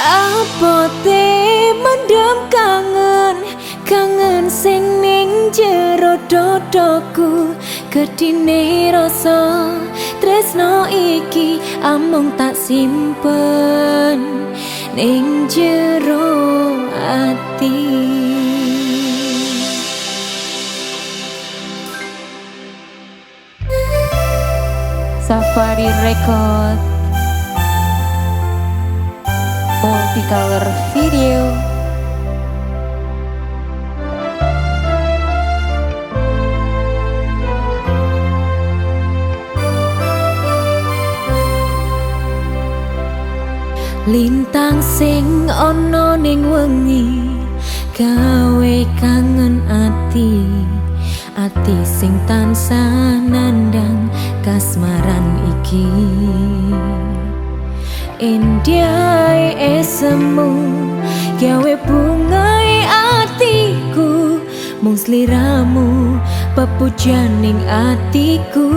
Apa te mendem kangen? Kangen sing ning jero dodoku. Kedine rasa tresno iki Amung tak simpen ning jero ati. Safari Record multicolor video. Lintang sing ono ning wengi gawe kangen ati ati sing tansah nandang kasmaran iki endiai esemu gawe bungai atiku mung sliramu pepujaning atiku.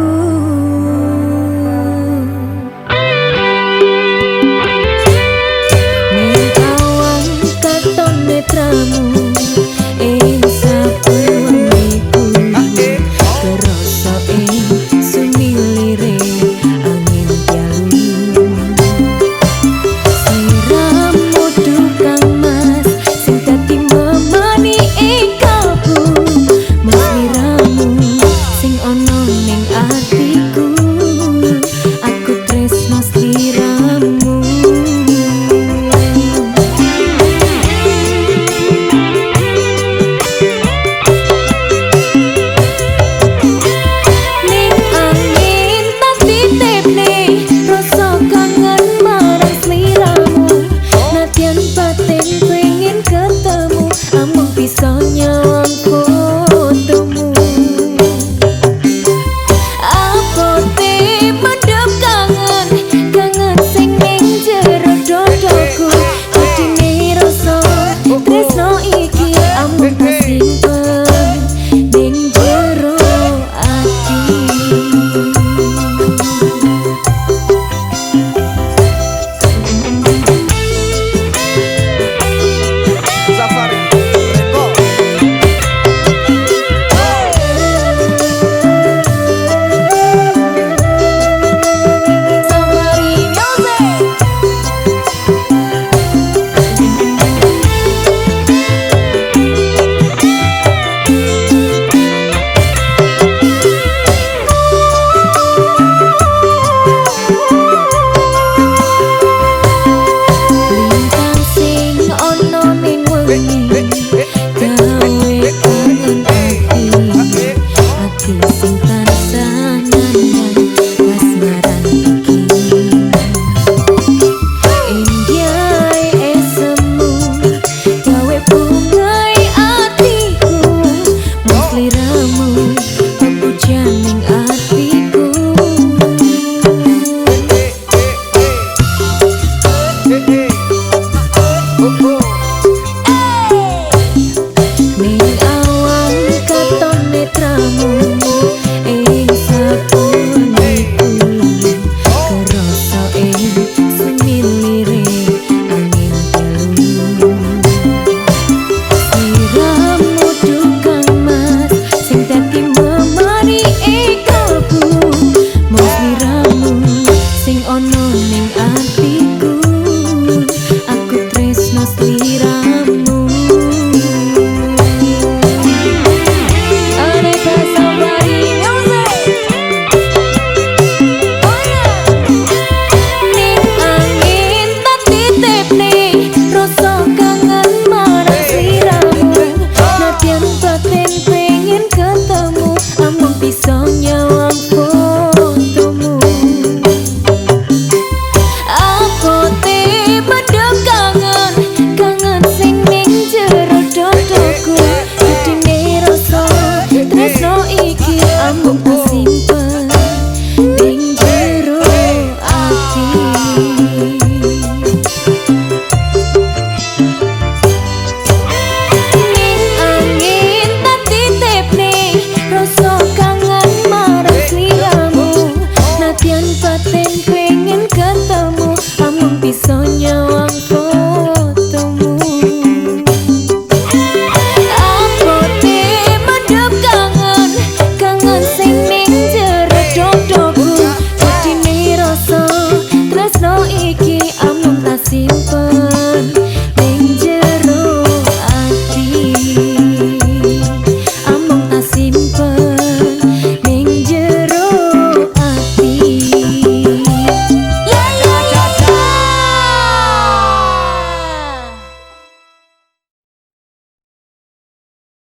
amun tak simpel